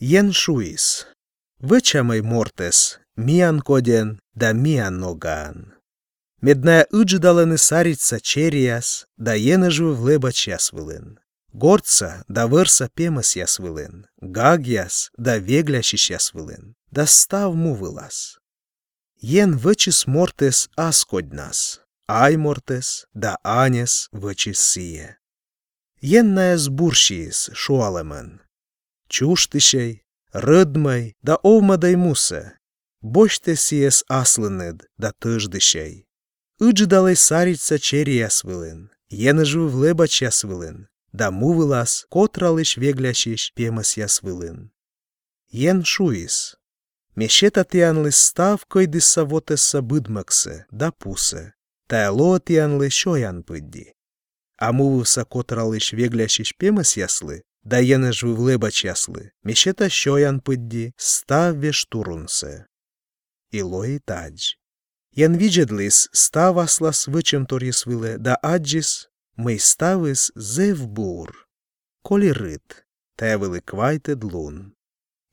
Jen šuis. Văceamăi mortes, mian koden da mian nogan. Медная ыдждаланы сарица черияс, да енежу влебач ясвылын. Горца да вырса пемас ясвылын, гагяс да веглящиш ясвылын, да став мувылас. Ен вычис мортес аскоднас, ай мортес да анес вычис сие. Ен наес буршиис шуалемын. Чуштишей, рыдмай да овмадай мусе, боште сиес аслынед да тыждишей. Ыдждалай сарица чериясвылын, енежу влебач ясвылын, да мувылас, котра лиш веглящиш пемас ясвылын. Ен шуис. Мешета тианлы став койдыса вотеса быдмаксе, да пусе, та ело тианлы шоян пыдди. А мувывса котра лиш веглящиш пемас яслы, да енеж влебач яслы, мешета шоян пыдди, став вештурунсе. Илой тадж. Ян виджедлис ставаслас вичемторіс виле да аджіс ми ставис зевбур, колірит, тевели квайте длун,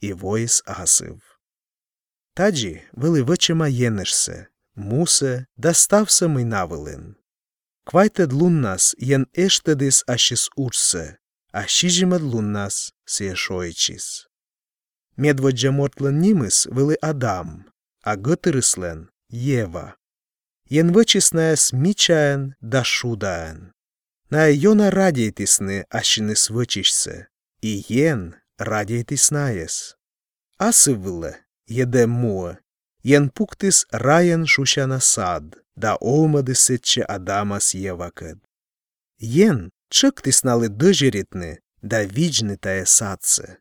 і воїс асив. Таджі вели вичема єнешсе, мусе, да стався ми навелин. Квайте длун нас єн ештедис ашіс урсе, а шіжіме длун нас сієшойчіс. Медводжа мортлен німис вели Адам, а гътырыслен Ева. Ен вычисная смичаен да шудаен. На йона радиетисны ашиныс вычишсе, и ен радиетиснаес. Асы вылы, еде муа, ен пуктис раен шушана сад, да олмады сетче Адамас Евакед. Ен чыктис налы дыжеритны, да вижны тая садсе.